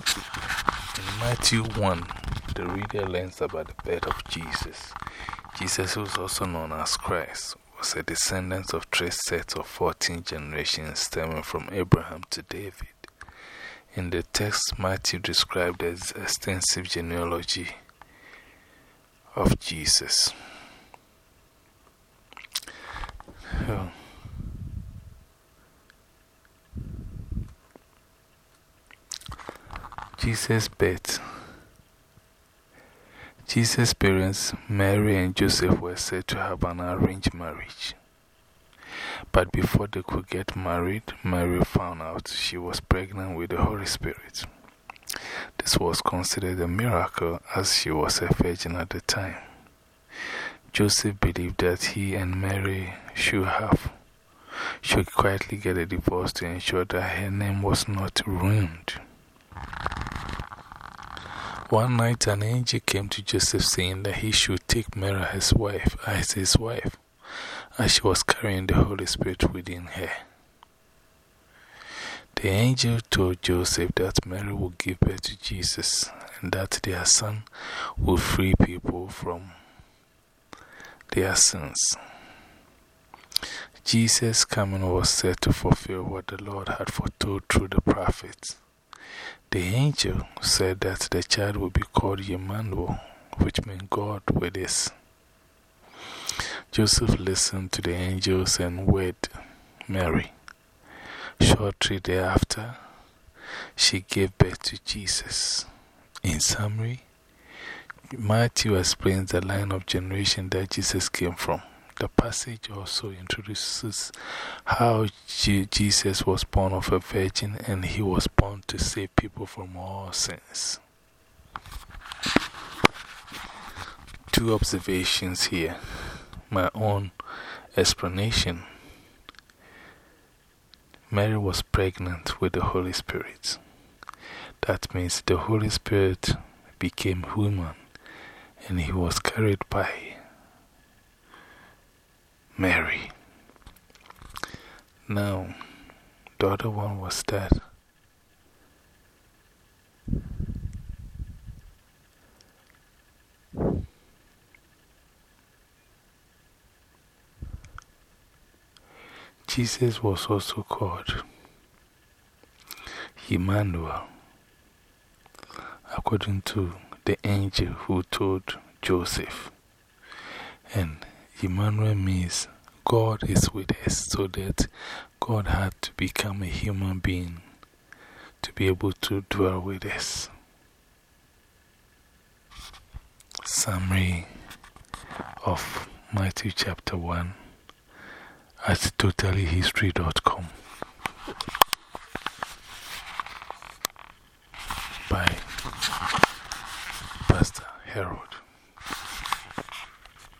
In Matthew 1, the reader learns about the birth of Jesus. Jesus, who is also known as Christ, was a descendant of three sets of 14 generations stemming from Abraham to David. In the text, Matthew described the extensive genealogy of Jesus. Jesus' birth. Jesus' parents, Mary and Joseph, were said to have an arranged marriage. But before they could get married, Mary found out she was pregnant with the Holy Spirit. This was considered a miracle as she was a virgin at the time. Joseph believed that he and Mary should have should quietly get a divorce to ensure that her name was not ruined. One night, an angel came to Joseph saying that he should take Mary, his wife, as his wife, as she was carrying the Holy Spirit within her. The angel told Joseph that Mary would give birth to Jesus and that their son would free people from their sins. Jesus' coming was said to fulfill what the Lord had foretold through the prophets. The angel said that the child would be called Emmanuel, which means God with us. Joseph listened to the angels and wed Mary. Shortly thereafter, she gave birth to Jesus. In summary, Matthew explains the line of generation that Jesus came from. The passage also introduces how Jesus was born of a virgin and he was born to save people from all sins. Two observations here. My own explanation. Mary was pregnant with the Holy Spirit. That means the Holy Spirit became human and he was carried by Mary. Now, the other one was dead. Jesus was also called Emmanuel, according to the angel who told Joseph. And Emmanuel means God is with us, so that God had to become a human being to be able to dwell with us. Summary of Matthew chapter 1 at totallyhistory.com. By Pastor Harold.